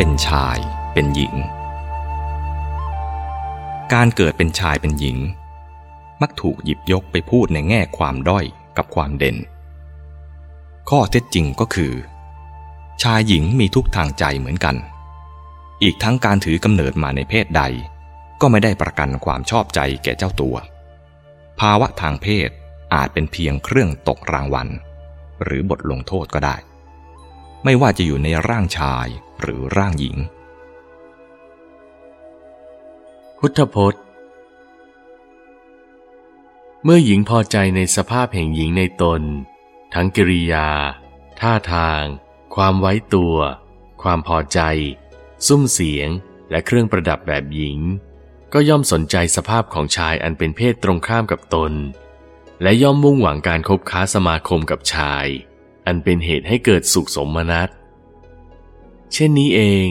เป็นชาย เป็นหญิง การเกิดเป็นชายเป็นหญิง มักถูกหยิบยกไปพูดในแง่ความด้อยกับความเด่น ข้อเท็จจริงก็คือ ชายหญิงมีทุกทางใจเหมือนกัน อีกทั้งการถือกำเนิดมาในเพศใด ก็ไม่ได้ประกันความชอบใจแก่เจ้าตัว ภาวะทางเพศอาจเป็นเพียงเครื่องตกรางวัลหรือบทลงโทษก็ได้ ไม่ว่าจะอยู่ในร่างชายหรือร่างหญิง พุทธพจน์ เมื่อหญิงพอใจในสภาพแห่งหญิงในตน ทั้งกิริยา ท่าทาง ความไว้ตัว ความพอใจ ซุ้มเสียงและเครื่องประดับแบบหญิง ก็ย่อมสนใจสภาพของชายอันเป็นเพศตรงข้ามกับตน และย่อมมุ่งหวังการคบค้าสมาคมกับชาย อันเป็นเหตุให้เกิดสุขสมนัตเช่นนี้เอง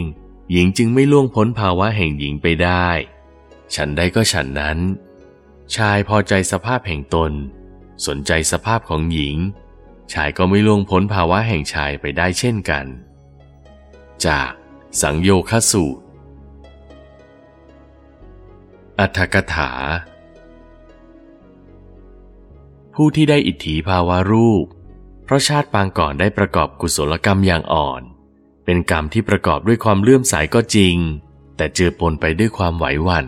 หญิงจึงไม่ล่วงพ้นภาวะแห่งหญิงไปได้ ฉันใดก็ฉันนั้น ชายพอใจสภาพแห่งตน สนใจสภาพของหญิง ชายก็ไม่ล่วงพ้นภาวะแห่งชายไปได้เช่นกัน จากสังโยคสูตร อัตถกถา ผู้ที่ได้อิทธิภาวะรูป เพราะชาติปางก่อนได้ประกอบกุศลกรรมอย่างอ่อน เป็นกรรมที่ประกอบด้วยความเลื่อมใสก็จริง แต่เจือปนไปด้วยความไหวหวัน่น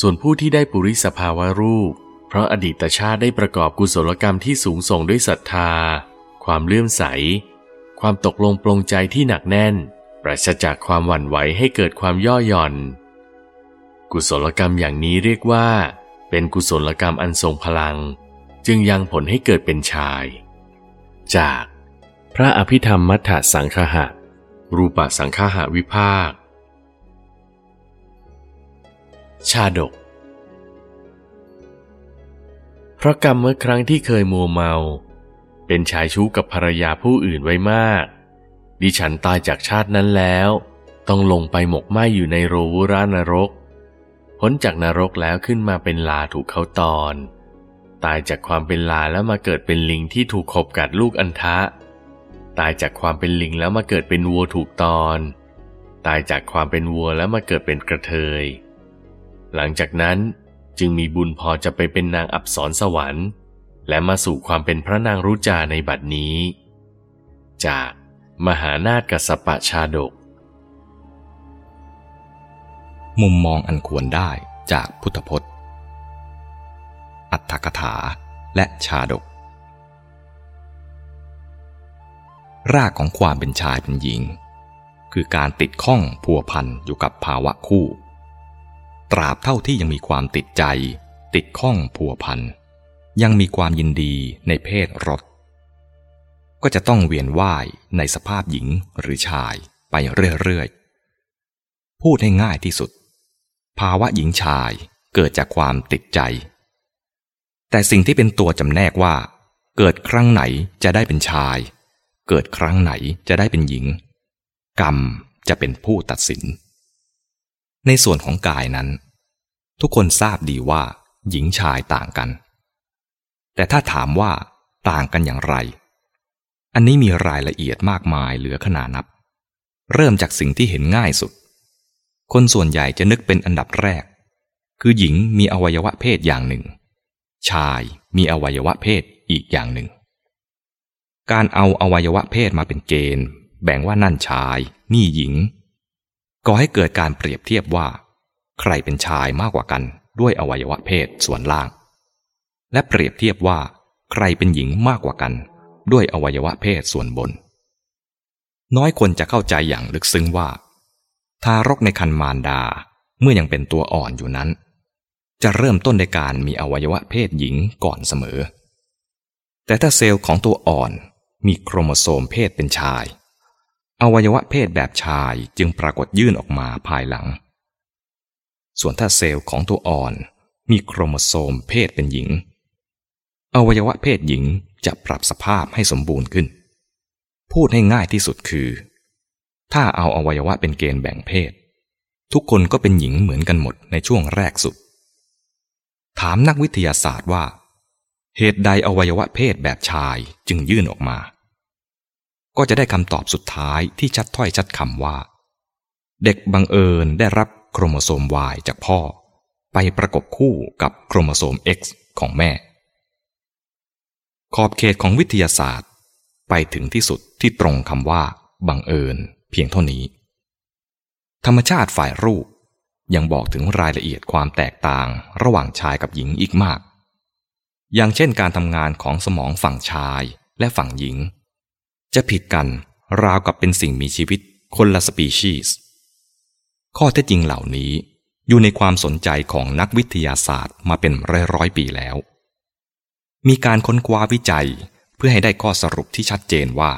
ส่วนผู้ที่ได้ปุริสภาวะรูป เพราะอดีตชาติได้ประกอบกุศลกรรมที่สูงส่งด้วยศรัทธา ความเลื่อมใส ความตกลงปลงใจที่หนักแน่น ปราศจากความหวั่นไหวให้เกิดความย่อหย่อน กุศลกรรมอย่างนี้เรียกว่า เป็นกุศลกรรมอันทรงพลัง จึงยังผลให้เกิดเป็นชาย จาก พระอภิธรรมมัทธสังคหะ รูปสังคหะวิภาค ชาดก เพราะกรรมเมื่อครั้งที่เคยมัวเมา เป็นชายชู้กับภรรยาผู้อื่นไว้มาก ดิฉันตายจากชาตินั้นแล้ว ต้องลงไปหมกไหมอยู่ในโรวุรานรก พ้นจากนรกแล้วขึ้นมาเป็นลาถูกเขาตอน ตายจากความเป็นลาแล้วมาเกิดเป็นลิงที่ถูกขบกัดลูกอันทะ ตายจากความเป็นลิงแล้วมาเกิดเป็นวัวถูกตอน ตายจากความเป็นวัวแล้วมาเกิดเป็นกระเทย หลังจากนั้นจึงมีบุญพอจะไปเป็นนางอับสรสวรรค์ และมาสู่ความเป็นพระนางรุจาในบัดนี้ จากมหานาฏกสปะชาดก มุมมองอันควรได้จากพุทธพจน์ อัตถกถาและชาดก รากของความเป็นชายเป็นหญิง คือการติดข้องพัวพันอยู่กับภาวะคู่ ตราบเท่าที่ยังมีความติดใจ ติดข้องพัวพันยังมีความยินดีในเพศรสก็จะต้องเวียนว่ายในสภาพหญิงหรือชายไปเรื่อยๆ พูดให้ง่ายที่สุด ภาวะหญิงชายเกิดจากความติดใจ แต่สิ่งที่เป็นตัวจำแนกว่า เกิดครั้งไหนจะได้เป็นชาย เกิดครั้งไหนจะได้เป็นหญิง กรรมจะเป็นผู้ตัดสิน ในส่วนของกายนั้น ทุกคนทราบดีว่า หญิงชายต่างกัน แต่ถ้าถามว่าต่างกันอย่างไร อันนี้มีรายละเอียดมากมายเหลือขนานับ เริ่มจากสิ่งที่เห็นง่ายสุด คนส่วนใหญ่จะนึกเป็นอันดับแรก คือหญิงมีอวัยวะเพศอย่างหนึ่ง ชายมีอวัยวะเพศอีกอย่างหนึ่ง การเอาอวัยวะเพศมาเป็นเกณฑ์ แบ่งว่านั่นชาย นี่หญิงก่อให้เกิดการเปรียบเทียบว่า ใครเป็นชายมากกว่ากันด้วยอวัยวะเพศส่วนล่าง และเปรียบเทียบว่า ใครเป็นหญิงมากกว่ากัน ด้วยอวัยวะเพศส่วนบน น้อยคนจะเข้าใจอย่างลึกซึ้งว่า ทารกในครรภ์มารดาเมื่อยังเป็นตัวอ่อนอยู่นั้น จะเริ่มต้นในการมีอวัยวะเพศหญิงก่อนเสมอ แต่ถ้าเซลล์ของตัวอ่อนมีโครโมโซมเพศเป็นชาย อวัยวะเพศแบบชายจึงปรากฏยื่นออกมาภายหลัง ส่วนถ้าเซลล์ของตัวอ่อนมีโครโมโซมเพศเป็นหญิง อวัยวะเพศหญิงจะปรับสภาพให้สมบูรณ์ขึ้น พูดให้ง่ายที่สุดคือ ถ้าเอาอวัยวะเป็นเกณฑ์แบ่งเพศ ทุกคนก็เป็นหญิงเหมือนกันหมดในช่วงแรกสุด ถามนักวิทยาศาสตร์ว่า เหตุใดอวัยวะเพศแบบชายจึงยื่นออกมา ก็จะได้คำตอบสุดท้ายที่ชัดถ้อยชัดคำว่า เด็กบังเอิญได้รับโครโมโซม Y จากพ่อ ไปประกบคู่กับโครโมโซม X ของแม่ ขอบเขตของวิทยาศาสตร์ ไปถึงที่สุดที่ตรงคำว่า บังเอิญ เพียงเท่านี้ ธรรมชาติฝ่ายรูป ยังบอกถึงรายละเอียดความแตกต่างระหว่างชายกับหญิงอีกมาก อย่างเช่นการทำงานของสมองฝั่งชายและฝั่งหญิง จะผิดกันราวกับเป็นสิ่งมีชีวิตคนละสปีชีส์ข้อเท็จจริงเหล่านี้อยู่ในความสนใจของนักวิทยาศาสตร์มาเป็นร้อยร้อยปีแล้ว มีการค้นคว้าวิจัยเพื่อให้ได้ข้อสรุปที่ชัดเจนว่า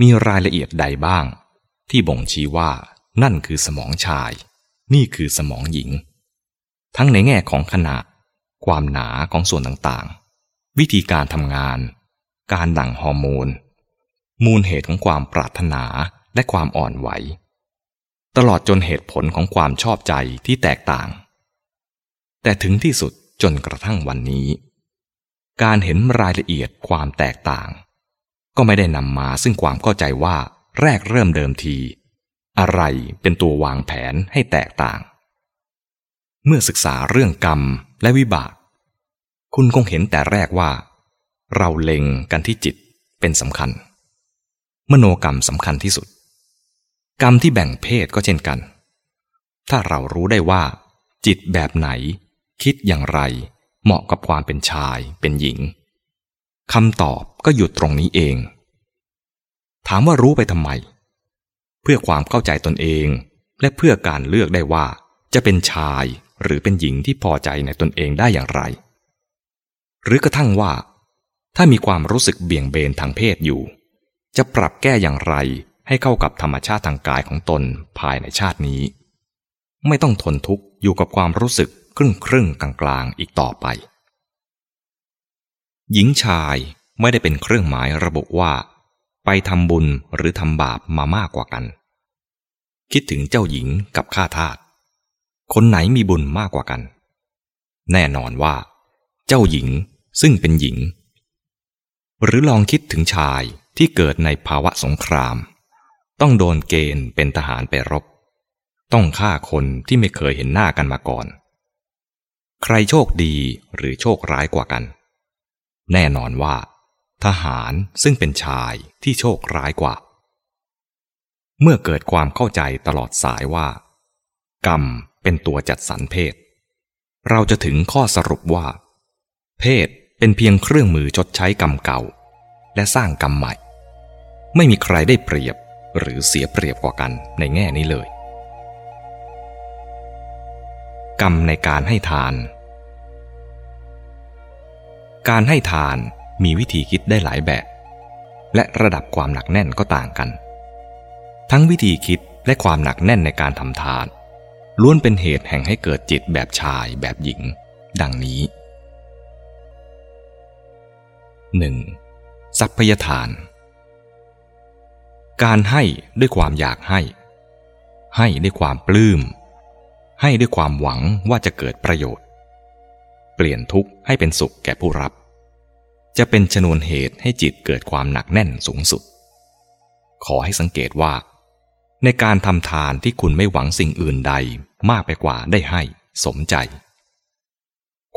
มีรายละเอียดใดบ้าง ที่บ่งชี้ว่านั่นคือสมองชาย นี่คือสมองหญิง ทั้งในแง่ของขนาด ความหนาของส่วนต่างๆ วิธีการทำงาน การดั่งฮอร์โมน มูลเหตุของความปรารถนาและความอ่อนไหว ตลอดจนเหตุผลของความชอบใจที่แตกต่าง แต่ถึงที่สุดจนกระทั่งวันนี้ การเห็นรายละเอียดความแตกต่าง ก็ไม่ได้นำมาซึ่งความเข้าใจว่าแรกเริ่มเดิมที อะไรเป็นตัววางแผนให้แตกต่าง เมื่อศึกษาเรื่องกรรมและวิบาก คุณคงเห็นแต่แรกว่า เราเล็งกันที่จิตเป็นสำคัญ มโนกรรมสำคัญที่สุด กรรมที่แบ่งเพศก็เช่นกัน ถ้าเรารู้ได้ว่า จิตแบบไหน คิดอย่างไร เหมาะกับความเป็นชายเป็นหญิงคำตอบก็หยุดตรงนี้เอง ถามว่ารู้ไปทำไม เพื่อความเข้าใจตนเอง และเพื่อการเลือกได้ว่าจะเป็นชายหรือเป็นหญิงที่พอใจในตนเองได้อย่างไร หรือกระทั่งว่า ถ้ามีความรู้สึกเบี่ยงเบนทางเพศอยู่ จะปรับแก้อย่างไรให้เข้ากับธรรมชาติทางกายของตนภายในชาตินี้ ไม่ต้องทนทุกข์อยู่กับความรู้สึกครึ่งครึ่งกลางกลางอีกต่อไป หญิงชายไม่ได้เป็นเครื่องหมายระบุว่า ไปทำบุญหรือทำบาปมามากกว่ากัน คิดถึงเจ้าหญิงกับข้าทาสคนไหนมีบุญมากกว่ากัน แน่นอนว่า เจ้าหญิงซึ่งเป็นหญิง หรือลองคิดถึงชายที่เกิดในภาวะสงคราม ต้องโดนเกณฑ์เป็นทหารไปรบ ต้องฆ่าคนที่ไม่เคยเห็นหน้ากันมาก่อน ใครโชคดีหรือโชคร้ายกว่ากัน แน่นอนว่า ทหารซึ่งเป็นชายที่โชคร้ายกว่า เมื่อเกิดความเข้าใจตลอดสายว่า กรรมเป็นตัวจัดสรรเพศ เราจะถึงข้อสรุปว่า เพศเป็นเพียงเครื่องมือชดใช้กรรมเก่า และสร้างกรรมใหม่ ไม่มีใครได้เปรียบหรือเสียเปรียบกว่ากันในแง่นี้เลย กรรมในการให้ทาน การให้ทาน มีวิธีคิดได้หลายแบบ และระดับความหนักแน่นก็ต่างกัน ทั้งวิธีคิดและความหนักแน่นในการทำทานล้วนเป็นเหตุแห่งให้เกิดจิตแบบชายแบบหญิง ดังนี้ 1. สัพพยทาน การให้ด้วยความอยากให้ ให้ด้วยความปลื้ม ให้ด้วยความหวังว่าจะเกิดประโยชน์ เปลี่ยนทุกข์ให้เป็นสุขแก่ผู้รับ จะเป็นชนวนเหตุให้จิตเกิดความหนักแน่นสูงสุด ขอให้สังเกตว่า ในการทำทานที่คุณไม่หวังสิ่งอื่นใดมากไปกว่าได้ให้ สมใจ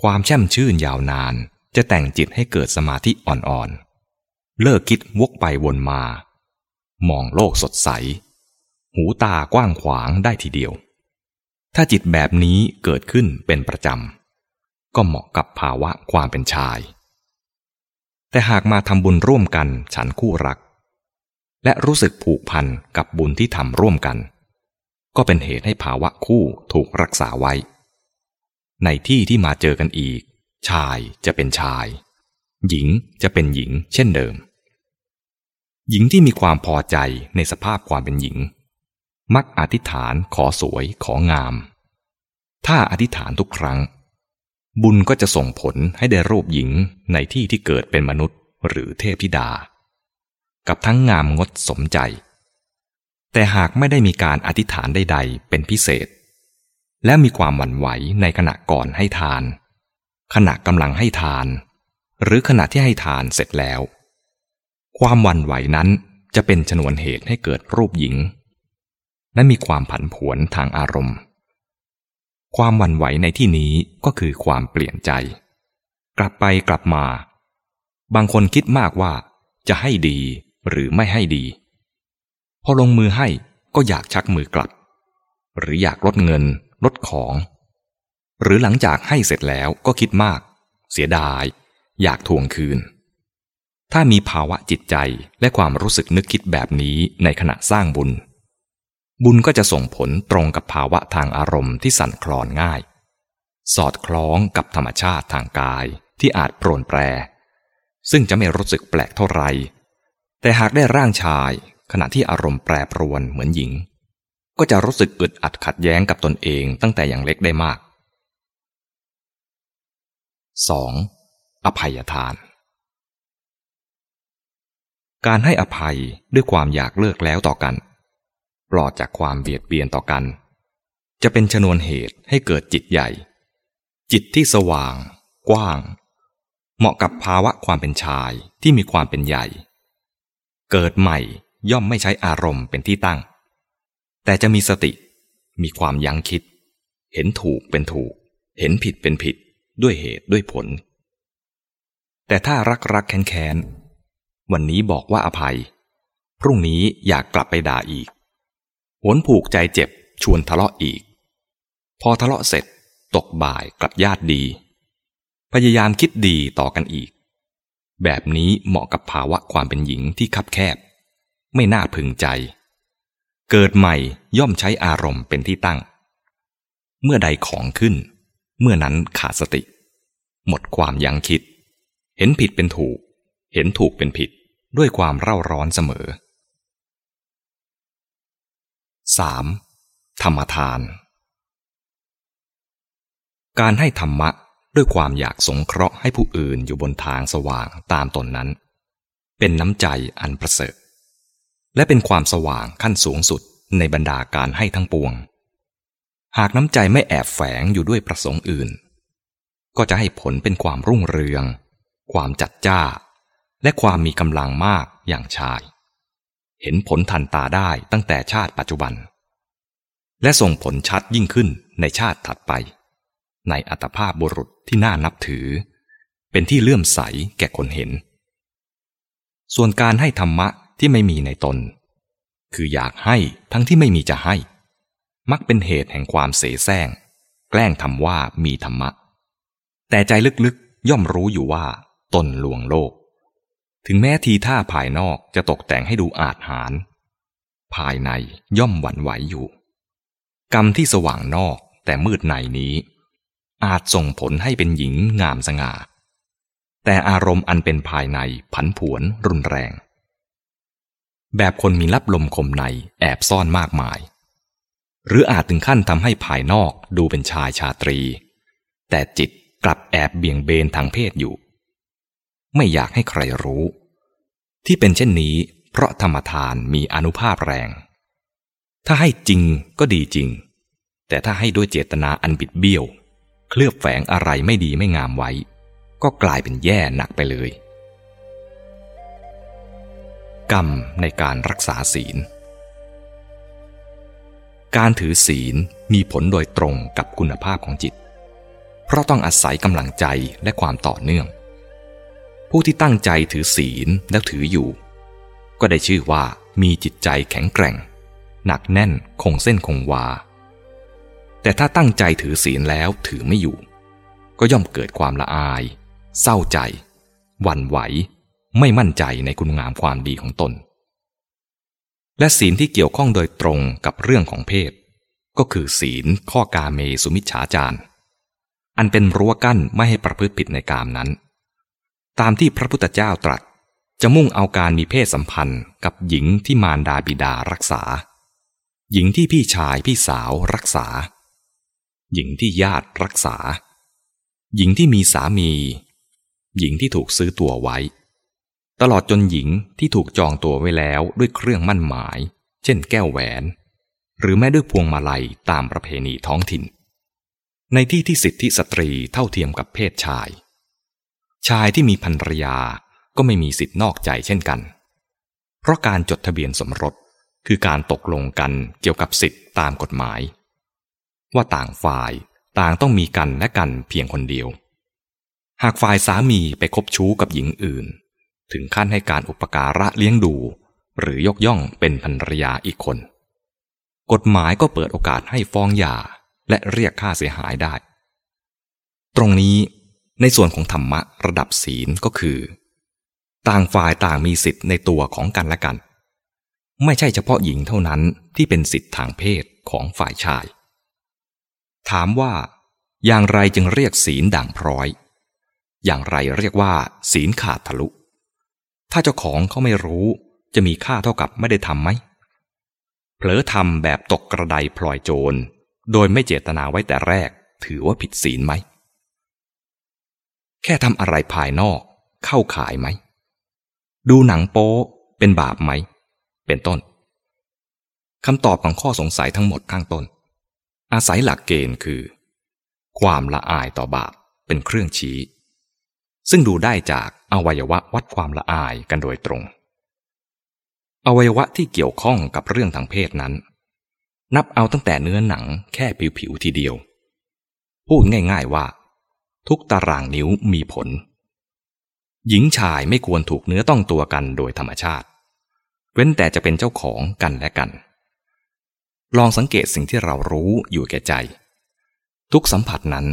ความแช่มชื่นยาวนานจะแต่งจิตให้เกิดสมาธิอ่อนๆ เลิกคิดวกไปวนมา มองโลกสดใส หูตากว้างขวางได้ทีเดียว ถ้าจิตแบบนี้เกิดขึ้นเป็นประจำ ก็เหมาะกับภาวะความเป็นชาย แต่หากมาทำบุญร่วมกันฉันคู่รัก และรู้สึกผูกพันกับบุญที่ทำร่วมกัน ก็เป็นเหตุให้ภาวะคู่ถูกรักษาไว้ ในที่ที่มาเจอกันอีก ชายจะเป็นชาย หญิงจะเป็นหญิงเช่นเดิม หญิงที่มีความพอใจในสภาพความเป็นหญิง มักอธิษฐานขอสวยของาม ถ้าอธิษฐานทุกครั้ง บุญก็จะส่งผลให้ได้รูปหญิงในที่ที่เกิดเป็นมนุษย์หรือเทพธิดา กับทั้งงามงดสมใจ แต่หากไม่ได้มีการอธิษฐานใดๆ เป็นพิเศษ และมีความหวั่นไหวในขณะก่อนให้ทาน ขณะกำลังให้ทาน หรือขณะที่ให้ทานเสร็จแล้ว ความวันไหวนั้นจะเป็นชนวนเหตุให้เกิดรูปหญิง และมีความผันผวนทางอารมณ์ ความหวั่นไหวในที่นี้ก็คือความเปลี่ยนใจ กลับไปกลับมา บางคนคิดมากว่าจะให้ดีหรือไม่ให้ดี พอลงมือให้ก็อยากชักมือกลับ หรืออยากลดเงินลดของ หรือหลังจากให้เสร็จแล้วก็คิดมาก เสียดาย อยากทวงคืน ถ้ามีภาวะจิตใจและความรู้สึกนึกคิดแบบนี้ในขณะสร้างบุญ บุญก็จะส่งผลตรงกับภาวะทางอารมณ์ที่สั่นคลอนง่าย สอดคล้องกับธรรมชาติทางกายที่อาจโปรนแปร ซึ่งจะไม่รู้สึกแปลกเท่าไหร่แต่หากได้ร่างชายขณะที่อารมณ์แปรปรวนเหมือนหญิง ก็จะรู้สึกอึดอัดขัดแย้งกับตนเองตั้งแต่อย่างเล็กได้มาก 2. อภัยทาน การให้อภัยด้วยความอยากเลิกแล้วต่อกัน ปลอดจากความเบียดเบียนต่อกัน จะเป็นชนวนเหตุให้เกิดจิตใหญ่ จิตที่สว่าง กว้าง เหมาะกับภาวะความเป็นชายที่มีความเป็นใหญ่ เกิดใหม่ย่อมไม่ใช้อารมณ์เป็นที่ตั้ง แต่จะมีสติ มีความยั้งคิด เห็นถูกเป็นถูก เห็นผิดเป็นผิด ด้วยเหตุด้วยผล แต่ถ้ารักรักแค้นแค้นวันนี้บอกว่าอภัย พรุ่งนี้อยากกลับไปด่าอีก หวนผูกใจเจ็บชวนทะเลาะอีก พอทะเลาะเสร็จตกบ่ายกลับญาติดี พยายามคิดดีต่อกันอีก แบบนี้เหมาะกับภาวะความเป็นหญิงที่คับแคบ ไม่น่าพึงใจ เกิดใหม่ย่อมใช้อารมณ์เป็นที่ตั้ง เมื่อใดของขึ้น เมื่อนั้นขาดสติ หมดความยั้งคิด เห็นผิดเป็นถูก เห็นถูกเป็นผิดด้วยความเร่าร้อนเสมอ 3. ธรรมทาน การให้ธรรมะด้วยความอยากสงเคราะห์ให้ผู้อื่นอยู่บนทางสว่างตามตนนั้น เป็นน้ำใจอันประเสริฐ และเป็นความสว่างขั้นสูงสุดในบรรดาการให้ทั้งปวง หากน้ำใจไม่แอบแฝงอยู่ด้วยประสงค์อื่น ก็จะให้ผลเป็นความรุ่งเรือง ความจัดจ้า และความมีกำลังมากอย่างชาย เห็นผลทันตาได้ตั้งแต่ชาติปัจจุบัน และส่งผลชัดยิ่งขึ้นในชาติถัดไป ในอัตภาพบุรุษที่น่านับถือ เป็นที่เลื่อมใสแก่คนเห็น ส่วนการให้ธรรมะที่ไม่มีในตน คืออยากให้ทั้งที่ไม่มีจะให้ มักเป็นเหตุแห่งความเสแสร้ง แกล้งทำว่ามีธรรมะ แต่ใจลึกๆย่อมรู้อยู่ว่าตนลวงโลก ถึงแม้ทีท่าภายนอกจะตกแต่งให้ดูอาจหาร ภายในย่อมหวั่นไหวอยู่ กรรมที่สว่างนอกแต่มืดในนี้ อาจส่งผลให้เป็นหญิงงามสง่า แต่อารมณ์อันเป็นภายในผันผวนรุนแรง แบบคนมีลับลมคมในแอบซ่อนมากมาย หรืออาจถึงขั้นทำให้ภายนอกดูเป็นชายชาตรี แต่จิตกลับแอบเบี่ยงเบนทางเพศอยู่ ไม่อยากให้ใครรู้ ที่เป็นเช่นนี้ เพราะธรรมทานมีอนุภาพแรง ถ้าให้จริงก็ดีจริง แต่ถ้าให้ด้วยเจตนาอันบิดเบี้ยว เคลือบแฝงอะไรไม่ดีไม่งามไว้ ก็กลายเป็นแย่หนักไปเลย กรรมในการรักษาศีล การถือศีลมีผลโดยตรงกับคุณภาพของจิต เพราะต้องอาศัยกำลังใจและความต่อเนื่อง ผู้ที่ตั้งใจถือศีลแล้วถืออยู่ ก็ได้ชื่อว่ามีจิตใจแข็งแกร่ง หนักแน่นคงเส้นคงวา แต่ถ้าตั้งใจถือศีลแล้วถือไม่อยู่ ก็ย่อมเกิดความละอาย เศร้าใจ หวั่นไหว ไม่มั่นใจในคุณงามความดีของตน และศีลที่เกี่ยวข้องโดยตรงกับเรื่องของเพศ ก็คือศีลข้อกาเมสุมิชฌาจารอันเป็นรั้วกั้นไม่ให้ประพฤติผิดในกามนั้น ตามที่พระพุทธเจ้าตรัส จะมุ่งเอาการมีเพศสัมพันธ์กับหญิงที่มารดาบิดารักษา หญิงที่พี่ชายพี่สาวรักษา หญิงที่ญาติรักษา หญิงที่มีสามี หญิงที่ถูกซื้อตัวไว้ ตลอดจนหญิงที่ถูกจองตัวไว้แล้วด้วยเครื่องมั่นหมาย เช่นแก้วแหวน หรือแม้ด้วยพวงมาลัยตามประเพณีท้องถิ่น ในที่ที่สิทธิสตรีเท่าเทียมกับเพศชาย ชายที่มีภรรยาก็ไม่มีสิทธินอกใจเช่นกัน เพราะการจดทะเบียนสมรสคือการตกลงกันเกี่ยวกับสิทธิ์ตามกฎหมาย ว่าต่างฝ่ายต่างต้องมีกันและกันเพียงคนเดียว หากฝ่ายสามีไปคบชู้กับหญิงอื่น ถึงขั้นให้การอุปการะเลี้ยงดู หรือยกย่องเป็นภรรยาอีกคน กฎหมายก็เปิดโอกาสให้ฟ้องหย่าและเรียกค่าเสียหายได้ ตรงนี้ ในส่วนของธรรมะระดับศีลก็คือ ต่างฝ่ายต่างมีสิทธิ์ในตัวของกันและกัน ไม่ใช่เฉพาะหญิงเท่านั้นที่เป็นสิทธิ์ทางเพศของฝ่ายชาย ถามว่า อย่างไรจึงเรียกศีลด่างพร้อย อย่างไรเรียกว่า ศีลขาดทะลุ ถ้าเจ้าของเขาไม่รู้จะมีค่าเท่ากับไม่ได้ทำไหมเผลอทำแบบตกกระไดพลอยโจร โดยไม่เจตนาไว้แต่แรกถือว่าผิดศีลไหม แค่ทำอะไรภายนอก เข้าขายไหม ดูหนังโป๊เป็นบาปไหม เป็นต้นคำตอบของข้อสงสัยทั้งหมดข้างต้น อาศัยหลักเกณฑ์คือ ความละอายต่อบาปเป็นเครื่องชี้ ซึ่งดูได้จากอวัยวะวัดความละอายกันโดยตรง อวัยวะที่เกี่ยวข้องกับเรื่องทางเพศนั้น นับเอาตั้งแต่เนื้อหนังแค่ผิวๆทีเดียว พูดง่าย ๆว่า ทุกตารางนิ้วมีผล หญิงชายไม่ควรถูกเนื้อต้องตัวกันโดยธรรมชาติ เว้นแต่จะเป็นเจ้าของกันและกัน ลองสังเกตสิ่งที่เรารู้อยู่แก่ใจ ทุกสัมผัสนั้น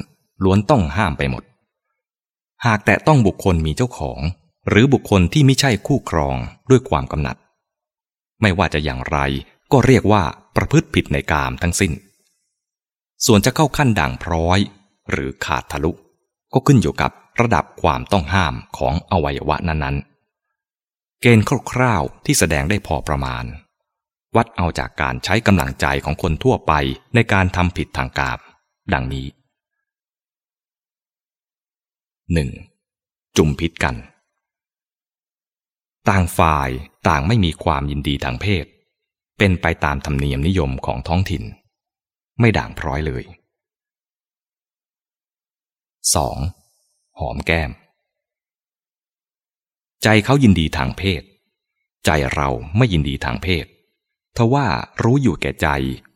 ล้วนต้องห้ามไปหมด หากแต่ต้องบุคคลมีเจ้าของ หรือบุคคลที่ไม่ใช่คู่ครองด้วยความกำหนัด ไม่ว่าจะอย่างไรก็เรียกว่าประพฤติผิดในกามทั้งสิ้น ส่วนจะเข้าขั้นด่างพร้อย หรือขาดทะลุ ก็ขึ้นอยู่กับระดับความต้องห้ามของอวัยวะนั้นๆ เกณฑ์คร่าวๆที่แสดงได้พอประมาณ วัดเอาจากการใช้กำลังใจของคนทั่วไปในการทำผิดทางกาบ ดังนี้ 1. จุ่มพิษกัน ต่างฝ่ายต่างไม่มีความยินดีทางเพศ เป็นไปตามธรรมเนียมนิยมของท้องถิ่น ไม่ด่างพร้อยเลย 2. หอมแก้ม ใจเขายินดีทางเพศ ใจเราไม่ยินดีทางเพศทว่ารู้อยู่แก่ใจ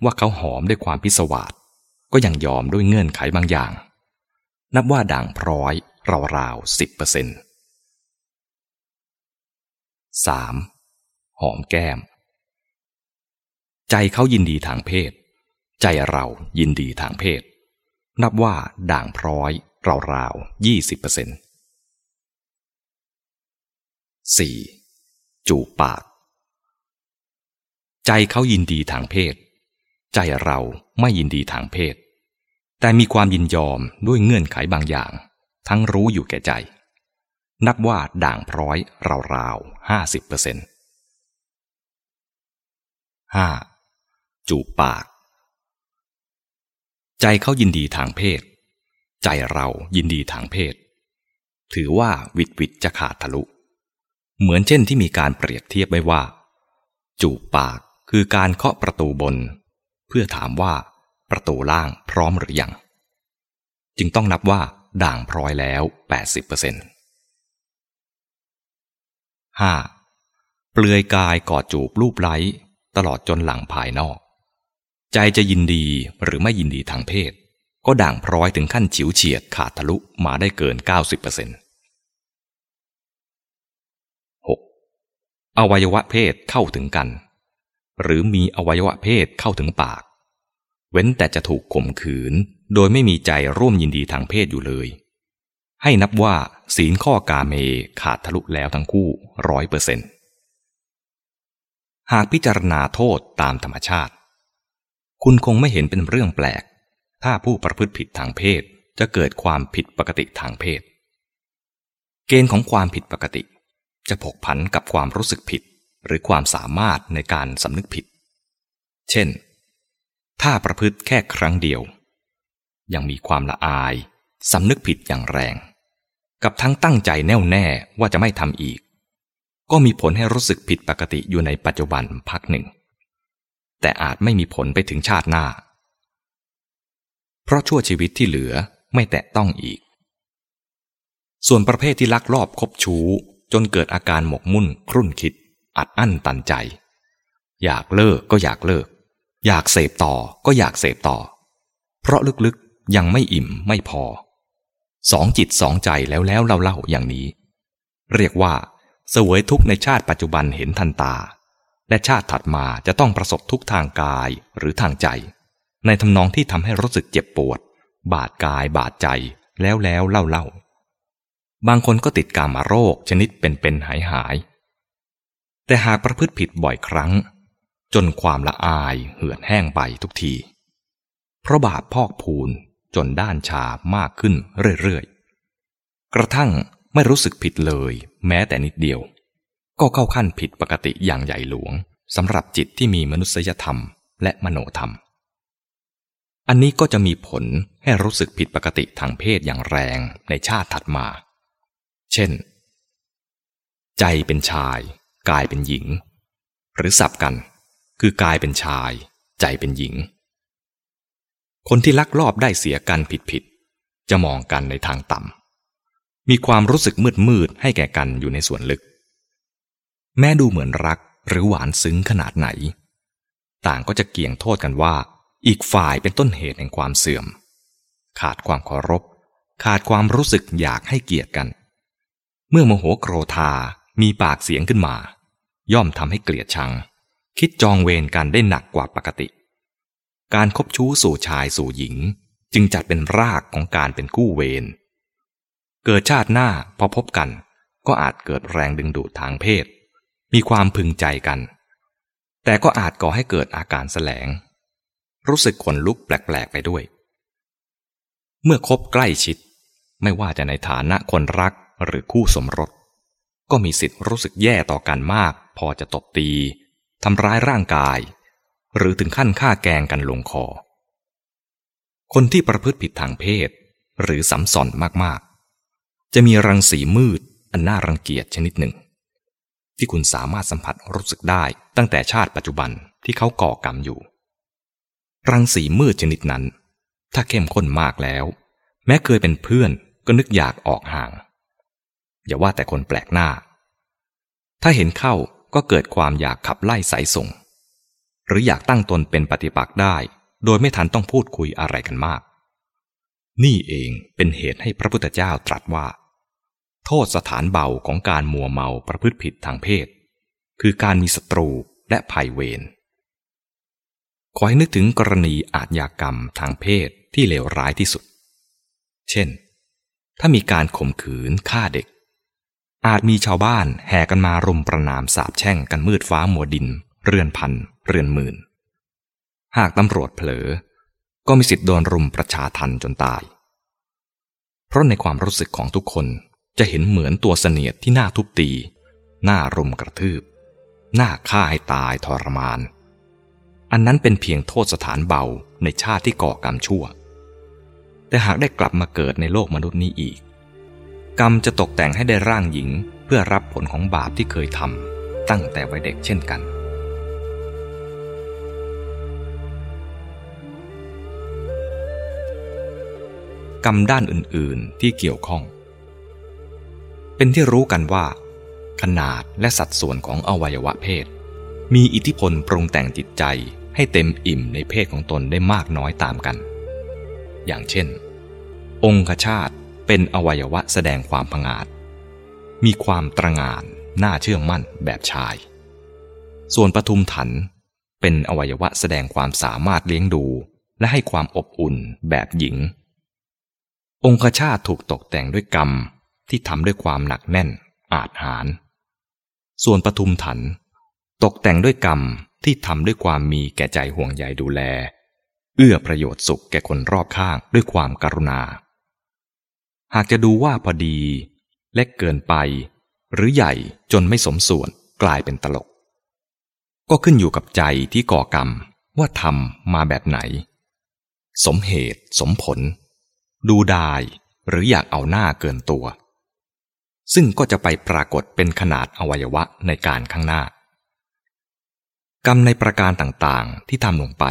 ว่าเขาหอมด้วยความพิศวาสก็ยังยอมด้วยเงื่อนไขบางอย่าง นับว่าด่างพร้อยราวๆสิบเปอร์เซ็นต์สามหอมแก้ม ใจเขายินดีทางเพศ ใจเรายินดีทางเพศ นับว่าด่างพร้อย ราวๆยี่สิบเปอร์เซ็นต์สี่จูบปาก ใจเขายินดีทางเพศ ใจเราไม่ยินดีทางเพศ แต่มีความยินยอมด้วยเงื่อนไขบางอย่าง ทั้งรู้อยู่แก่ใจ นับว่าด่างพร้อยราวๆห้าสิบเปอร์เซ็นต์ห้าจูบปาก ใจเขายินดีทางเพศ ใจเรายินดีทางเพศ ถือว่าวิตวิตจะขาดทะลุ เหมือนเช่นที่มีการเปรียบเทียบไว้ว่า จูบปากคือการเคาะประตูบน เพื่อถามว่าประตูล่างพร้อมหรือยัง จึงต้องนับว่าด่างพร้อยแล้ว 80% 5. เปลือยกายกอดจูบรูปไล้ ตลอดจนหลังภายนอก ใจจะยินดีหรือไม่ยินดีทางเพศ ก็ด่างพร้อยถึงขั้นฉิวเฉียดขาดทะลุมาได้เกิน 90% 6. อวัยวะเพศเข้าถึงกัน หรือมีอวัยวะเพศเข้าถึงปาก เว้นแต่จะถูกข่มขืน โดยไม่มีใจร่วมยินดีทางเพศอยู่เลย ให้นับว่าศีลข้อกาเมขาดทะลุแล้วทั้งคู่ร้อยเปอร์เซ็นต์หากพิจารณาโทษตามธรรมชาติ คุณคงไม่เห็นเป็นเรื่องแปลก ถ้าผู้ประพฤติผิดทางเพศจะเกิดความผิดปกติทางเพศ เกณฑ์ของความผิดปกติ จะผกผันกับความรู้สึกผิดหรือความสามารถในการสำนึกผิด เช่น ถ้าประพฤติแค่ครั้งเดียว ยังมีความละอายสำนึกผิดอย่างแรง กับทั้งตั้งใจแน่วแน่ว่าจะไม่ทำอีก ก็มีผลให้รู้สึกผิดปกติอยู่ในปัจจุบันพักหนึ่ง แต่อาจไม่มีผลไปถึงชาติหน้า เพราะชั่วชีวิตที่เหลือไม่แตะต้องอีก ส่วนประเภทที่ลักลอบคบชู้ จนเกิดอาการหมกมุ่นครุ่นคิด อัดอั้นตันใจ อยากเลิกก็อยากเลิก อยากเสพต่อก็อยากเสพต่อ เพราะลึกๆยังไม่อิ่มไม่พอ สองจิตสองใจแล้วแล้วเล่าๆอย่างนี้ เรียกว่าเสวยทุกในชาติปัจจุบันเห็นทันตา และชาติถัดมาจะต้องประสบทุกทางกายหรือทางใจ ในทำนองที่ทำให้รู้สึกเจ็บปวด บาดกายบาดใจแล้วแล้วเล่าเล่าบางคนก็ติดกามาโรคชนิดเป็นเป็นหายหาย แต่หากประพฤติผิดบ่อยครั้ง จนความละอายเหือดแห้งไปทุกที เพราะบาปพอกพูนจนด้านชามากขึ้นเรื่อยๆ กระทั่งไม่รู้สึกผิดเลยแม้แต่นิดเดียว ก็เข้าขั้นผิดปกติอย่างใหญ่หลวงสำหรับจิตที่มีมนุษยธรรมและมโนธรรม อันนี้ก็จะมีผลให้รู้สึกผิดปกติทางเพศอย่างแรงในชาติถัดมา เช่น ใจเป็นชาย กายเป็นหญิง หรือสับกัน คือกายเป็นชาย ใจเป็นหญิง คนที่ลักลอบได้เสียกันผิดๆจะมองกันในทางต่ำมีความรู้สึกมืดมืดให้แก่กันอยู่ในส่วนลึก แม้ดูเหมือนรักหรือหวานซึ้งขนาดไหน ต่างก็จะเกี่ยงโทษกันว่า อีกฝ่ายเป็นต้นเหตุแห่งความเสื่อม ขาดความเคารพ ขาดความรู้สึกอยากให้เกียรติกัน เมื่อโมโหโกรธามีปากเสียงขึ้นมา ย่อมทำให้เกลียดชัง คิดจองเวรกันได้หนักกว่าปกติ การคบชู้สู่ชายสู่หญิง จึงจัดเป็นรากของการเป็นกู้เวรเกิดชาติหน้าพอพบกัน ก็อาจเกิดแรงดึงดูดทางเพศ มีความพึงใจกัน แต่ก็อาจก่อให้เกิดอาการแสลง รู้สึกขนลุกแปลกๆไปด้วย เมื่อคบใกล้ชิด ไม่ว่าจะในฐานะคนรักหรือคู่สมรส ก็มีสิทธิ์รู้สึกแย่ต่อกันมาก พอจะตบตีทำร้ายร่างกาย หรือถึงขั้นฆ่าแกงกันลงคอ คนที่ประพฤติผิดทางเพศ หรือสัมสอนมากๆ จะมีรังสีมืดอันน่ารังเกียจชนิดหนึ่ง ที่คุณสามารถสัมผัสรู้สึกได้ตั้งแต่ชาติปัจจุบันที่เขาก่อกรรมอยู่ รังสีมืดชนิดนั้น ถ้าเข้มข้นมากแล้ว แม้เคยเป็นเพื่อนก็นึกอยากออกห่าง อย่าว่าแต่คนแปลกหน้า ถ้าเห็นเข้าก็เกิดความอยากขับไล่สายส่ง หรืออยากตั้งตนเป็นปฏิปักษ์ได้ โดยไม่ทันต้องพูดคุยอะไรกันมาก นี่เองเป็นเหตุให้พระพุทธเจ้าตรัสว่า โทษสถานเบาของการมัวเมาประพฤติผิดทางเพศ คือการมีศัตรูและภัยเวร ขอให้นึกถึงกรณีอาทยากรรมทางเพศที่เลวร้ายที่สุด เช่น ถ้ามีการข่มขืนฆ่าเด็ก อาจมีชาวบ้านแห่กันมารุมประนามสาบแช่งกันมืดฟ้ามัวดิน เรือนพัน เรือนหมื่น หากตำรวจเผลอ ก็มีสิทธิ์โดนรุมประชาทันจนตาย เพราะในความรู้สึกของทุกคนจะเห็นเหมือนตัวเสนียดที่น่าทุบตีน่ารุมกระทืบน่าฆ่าให้ตายทรมาน อันนั้นเป็นเพียงโทษสถานเบาในชาติที่ก่อกรรมชั่ว แต่หากได้กลับมาเกิดในโลกมนุษย์นี้อีก กรรมจะตกแต่งให้ได้ร่างหญิงเพื่อรับผลของบาปที่เคยทำตั้งแต่วัยเด็กเช่นกันกรรมด้านอื่น ๆ ที่เกี่ยวข้อง เป็นที่รู้กันว่า ขนาดและสัดส่วนของอวัยวะเพศ มีอิทธิพลปรุงแต่งจิตใจ ให้เต็มอิ่มในเพศของตนได้มากน้อยตามกัน อย่างเช่น องคชาตเป็นอวัยวะแสดงความผงาด มีความตระงานน่าเชื่อมั่นแบบชาย ส่วนปทุมถันเป็นอวัยวะแสดงความสามารถเลี้ยงดู และให้ความอบอุ่นแบบหญิง องคชาตถูกตกแต่งด้วยกรรมที่ทำด้วยความหนักแน่นอาจหาร ส่วนปทุมถัน ตกแต่งด้วยกรรม ที่ทำด้วยความมีแก่ใจห่วงใยดูแล เอื้อประโยชน์สุขแก่คนรอบข้างด้วยความการุณา หากจะดูว่าพอดี เล็กเกินไป หรือใหญ่จนไม่สมส่วนกลายเป็นตลก ก็ขึ้นอยู่กับใจที่ก่อกรรมว่าทำมาแบบไหน สมเหตุสมผล ดูดายหรืออยากเอาหน้าเกินตัว ซึ่งก็จะไปปรากฏเป็นขนาดอวัยวะในการข้างหน้า กรรมในประการต่างๆ ที่ทำลงไป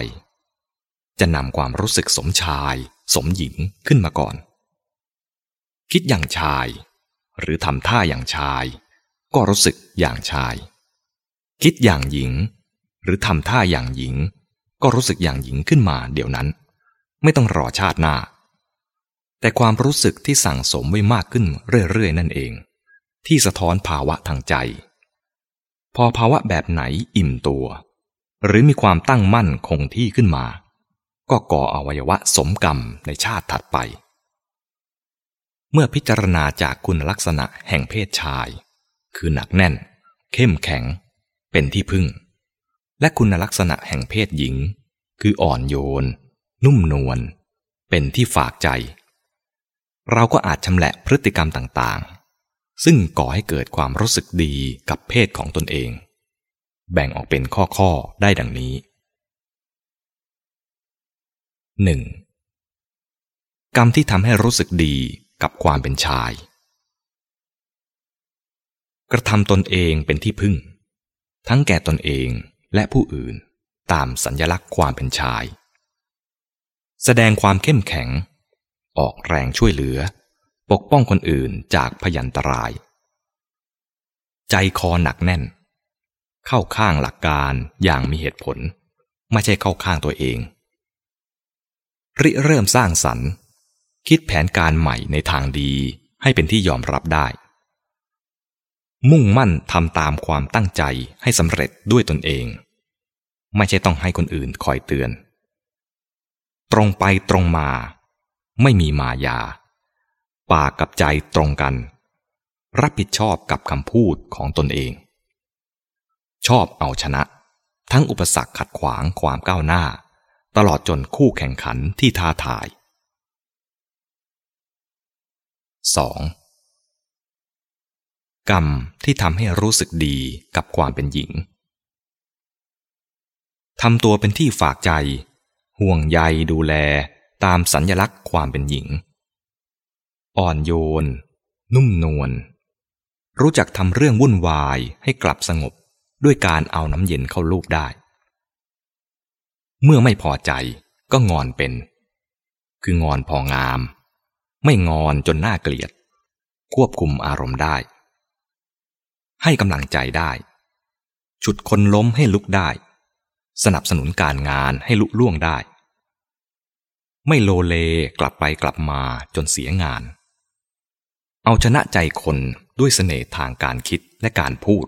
จะนำความรู้สึกสมชาย สมหญิงขึ้นมาก่อน คิดอย่างชาย หรือทำท่าอย่างชาย ก็รู้สึกอย่างชาย คิดอย่างหญิง หรือทำท่าอย่างหญิง ก็รู้สึกอย่างหญิงขึ้นมาเดี๋ยวนั้น ไม่ต้องรอชาติหน้า แต่ความรู้สึกที่สั่งสมไว้มากขึ้นเรื่อยๆนั่นเอง ที่สะท้อนภาวะทางใจ พอภาวะแบบไหนอิ่มตัว หรือมีความตั้งมั่นคงที่ขึ้นมา ก็ก่ออวัยวะสมกรรมในชาติถัดไป เมื่อพิจารณาจากคุณลักษณะแห่งเพศชาย คือหนักแน่น เข้มแข็ง เป็นที่พึ่ง และคุณลักษณะแห่งเพศหญิง คืออ่อนโยน นุ่มนวลเป็นที่ฝากใจ เราก็อาจชำแหละพฤติกรรมต่างๆ ซึ่งก่อให้เกิดความรู้สึกดีกับเพศของตนเอง แบ่งออกเป็นข้อๆได้ดังนี้ 1. กรรมที่ทำให้รู้สึกดีกับความเป็นชาย กระทำตนเองเป็นที่พึ่ง ทั้งแก่ตนเองและผู้อื่นตามสัญญลักษณ์ความเป็นชาย แสดงความเข้มแข็ง ออกแรงช่วยเหลือ ปกป้องคนอื่นจากพยันตราย ใจคอหนักแน่น เข้าข้างหลักการอย่างมีเหตุผล ไม่ใช่เข้าข้างตัวเอง ริเริ่มสร้างสรรค์ คิดแผนการใหม่ในทางดีให้เป็นที่ยอมรับได้ มุ่งมั่นทำตามความตั้งใจให้สำเร็จด้วยตนเอง ไม่ใช่ต้องให้คนอื่นคอยเตือน ตรงไปตรงมา ไม่มีมายา ปากกับใจตรงกัน รับผิดชอบกับคำพูดของตนเอง ชอบเอาชนะ ทั้งอุปสรรคขัดขวางความก้าวหน้า ตลอดจนคู่แข่งขันที่ท้าทาย 2. กรรมที่ทำให้รู้สึกดีกับความเป็นหญิงทำตัวเป็นที่ฝากใจ ห่วงใยดูแลตามสัญญลักษณ์ความเป็นหญิง อ่อนโยน นุ่มนวลรู้จักทำเรื่องวุ่นวายให้กลับสงบด้วยการเอาน้ำเย็นเข้าลูบได้ เมื่อไม่พอใจก็งอนเป็น คืองอนพองาม ไม่งอนจนน่าเกลียด ควบคุมอารมณ์ได้ ให้กำลังใจได้ ฉุดคนล้มให้ลุกได้ สนับสนุนการงานให้ลุล่วงได้ ไม่โลเลกลับไปกลับมาจนเสียงาน เอาชนะใจคนด้วยเสน่ห์ทางการคิดและการพูด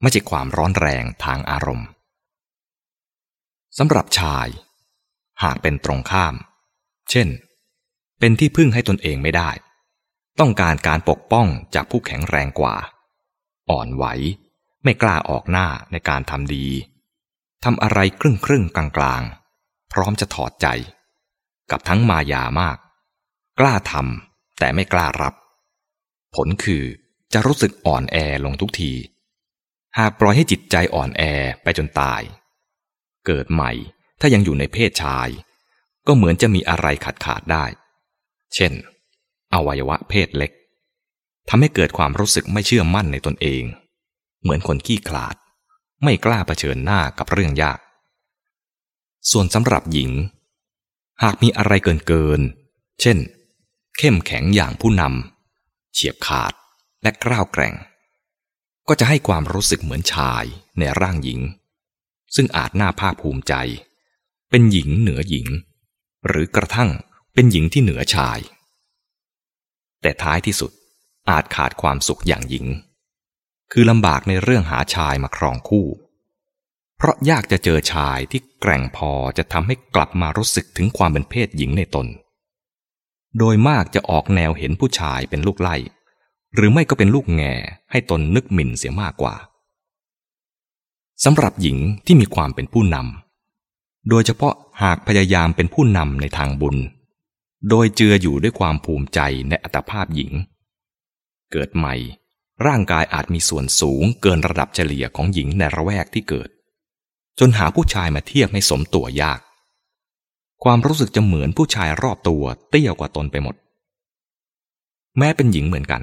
ไม่ใช่ความร้อนแรงทางอารมณ์สำหรับชาย หากเป็นตรงข้าม เช่น เป็นที่พึ่งให้ตนเองไม่ได้ ต้องการการปกป้องจากผู้แข็งแรงกว่า อ่อนไหว ไม่กล้าออกหน้าในการทำดีทำอะไรครึ่งครึ่งกลางกลางพร้อมจะถอดใจ กับทั้งมายามาก กล้าทำ แต่ไม่กล้ารับ ผลคือจะรู้สึกอ่อนแอลงทุกที หากปล่อยให้จิตใจอ่อนแอไปจนตาย เกิดใหม่ถ้ายังอยู่ในเพศชาย ก็เหมือนจะมีอะไรขาดขาดได้ เช่น อวัยวะเพศเล็กทำให้เกิดความรู้สึกไม่เชื่อมั่นในตนเอง เหมือนคนขี้ขลาด ไม่กล้าเผชิญหน้ากับเรื่องยาก ส่วนสำหรับหญิง หากมีอะไรเกินเกิน เช่น เข้มแข็งอย่างผู้นำเฉียบขาดและกล้าวแกร่ง ก็จะให้ความรู้สึกเหมือนชายในร่างหญิง ซึ่งอาจน่าภาคภูมิใจ เป็นหญิงเหนือหญิง หรือกระทั่งเป็นหญิงที่เหนือชาย แต่ท้ายที่สุดอาจขาดความสุขอย่างหญิง คือลำบากในเรื่องหาชายมาครองคู่ เพราะยากจะเจอชายที่แกร่งพอจะทำให้กลับมารู้สึกถึงความเป็นเพศหญิงในตน โดยมากจะออกแนวเห็นผู้ชายเป็นลูกไล่ หรือไม่ก็เป็นลูกแง่ให้ตนนึกหมิ่นเสียมากกว่าสำหรับหญิงที่มีความเป็นผู้นำโดยเฉพาะหากพยายามเป็นผู้นำในทางบุญ โดยเจืออยู่ด้วยความภูมิใจในอัตภาพหญิง เกิดใหม่ ร่างกายอาจมีส่วนสูงเกินระดับเฉลี่ยของหญิงในระแวกที่เกิด จนหาผู้ชายมาเทียบให้สมตัวยาก ความรู้สึกจะเหมือนผู้ชายรอบตัวเตี้ยกว่าตนไปหมด แม้เป็นหญิงเหมือนกัน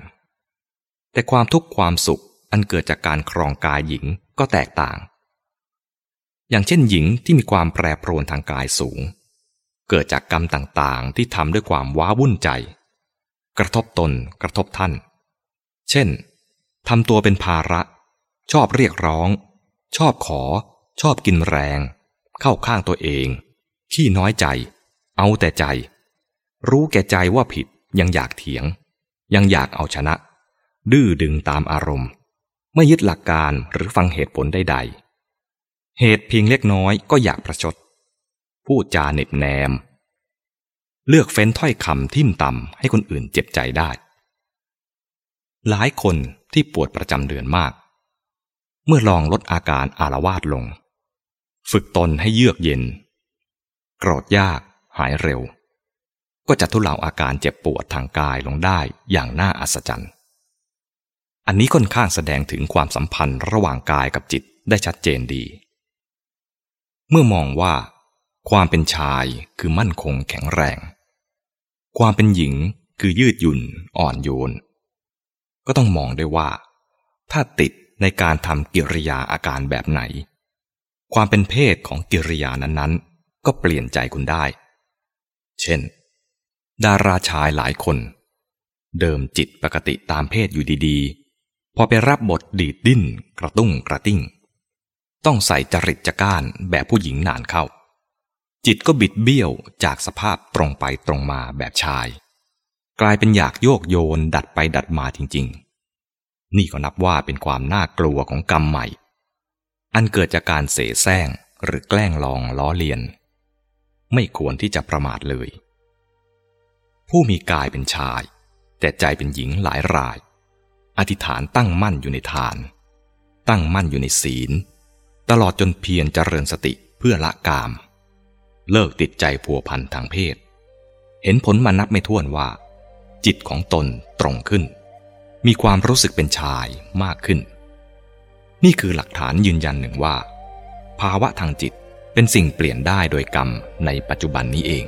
แต่ความทุกข์ความสุขอันเกิดจากการครองกายหญิงก็แตกต่าง อย่างเช่นหญิงที่มีความแปรปรวนทางกายสูง เกิดจากกรรมต่างๆ ที่ทำด้วยความว้าวุ่นใจ กระทบตนกระทบท่าน เช่นทำตัวเป็นภาระ ชอบเรียกร้อง ชอบขอ ชอบกินแรง เข้าข้างตัวเอง ขี้น้อยใจ เอาแต่ใจ รู้แก่ใจว่าผิดยังอยากเถียง ยังอยากเอาชนะ ดื้อดึงตามอารมณ์ ไม่ยึดหลักการหรือฟังเหตุผลใดๆ เหตุเพียงเล็กน้อยก็อยากประชด พูดจาเน็บแนม เลือกเฟ้นถ้อยคำทิ่มต่ำให้คนอื่นเจ็บใจได้ หลายคนที่ปวดประจำเดือนมาก เมื่อลองลดอาการอารวาสลง ฝึกตนให้เยือกเย็น โกรธยาก หายเร็ว ก็จะทุเลาอาการเจ็บปวดทางกายลงได้อย่างน่าอัศจรรย์ อันนี้ค่อนข้างแสดงถึงความสัมพันธ์ระหว่างกายกับจิตได้ชัดเจนดี เมื่อมองว่า ความเป็นชายคือมั่นคงแข็งแรง ความเป็นหญิงคือยืดหยุ่นอ่อนโยน ก็ต้องมองได้ว่า ถ้าติดในการทำกิริยาอาการแบบไหน ความเป็นเพศของกิริยานั้นๆ ก็เปลี่ยนใจคุณได้ เช่น ดาราชายหลายคน เดิมจิตปกติตามเพศอยู่ดีๆ พอไปรับบทดีดดิ้น กระตุ้งกระติ้ง ต้องใส่จริตจัก้านแบบผู้หญิงนานเข้า จิตก็บิดเบี้ยวจากสภาพตรงไปตรงมาแบบชาย กลายเป็นอยากโยกโยนดัดไปดัดมาจริง ๆ นี่ก็นับว่าเป็นความน่ากลัวของกรรมใหม่อันเกิดจากการเสแสร้งหรือแกล้งลองล้อเลียน ไม่ควรที่จะประมาทเลย ผู้มีกายเป็นชาย แต่ใจเป็นหญิงหลายราย อธิษฐานตั้งมั่นอยู่ในทาน ตั้งมั่นอยู่ในศีล ตลอดจนเพียรเจริญสติเพื่อละกาม เลิกติดใจผัวพันทางเพศ เห็นผลมานับไม่ถ้วนว่า จิตของตนตรงขึ้น มีความรู้สึกเป็นชายมากขึ้น นี่คือหลักฐานยืนยันหนึ่งว่า ภาวะทางจิต เป็นสิ่งเปลี่ยนได้โดยกรรมในปัจจุบันนี้เอง